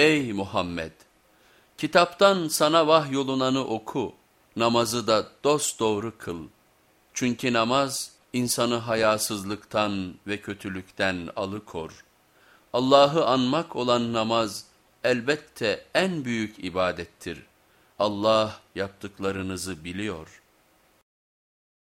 Ey Muhammed! Kitaptan sana vahyolunanı oku, namazı da dosdoğru kıl. Çünkü namaz insanı hayasızlıktan ve kötülükten alıkor. Allah'ı anmak olan namaz elbette en büyük ibadettir. Allah yaptıklarınızı biliyor.''